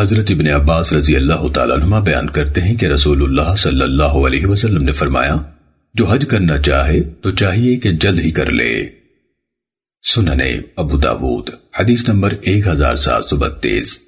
حضرت ابن عباس رضی اللہ تعالیٰ عنہ بیان کرتے ہیں کہ رسول اللہ صلی اللہ علیہ وسلم نے فرمایا، جو حج کرنا چاہے تو چاہیے کہ جلد ہی کر لے۔ سننے ابو داود، حدیث نمبر ایک ہزار سات سو بتیس۔